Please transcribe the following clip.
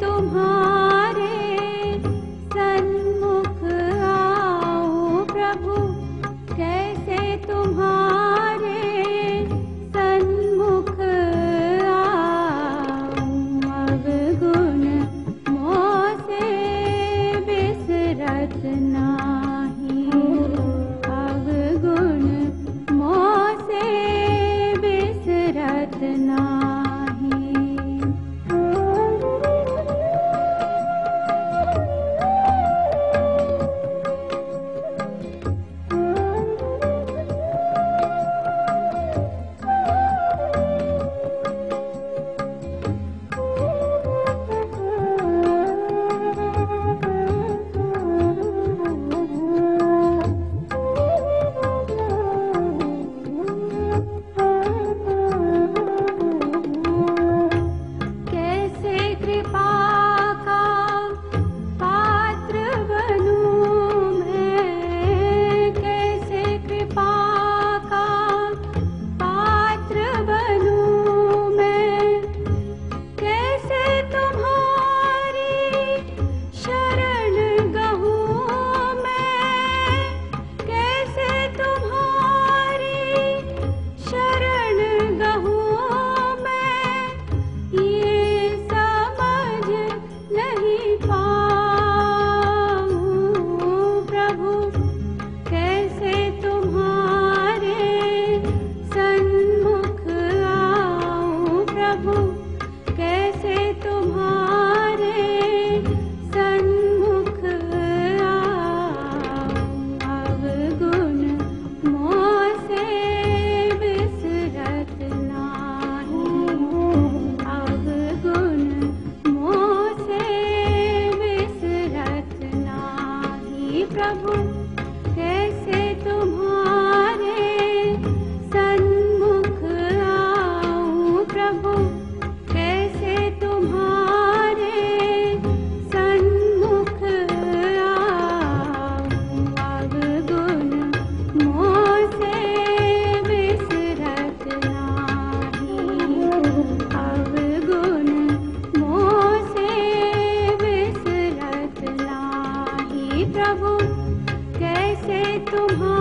तुम्हारा प्रभु कैसे तुम्हारा तुम्हारा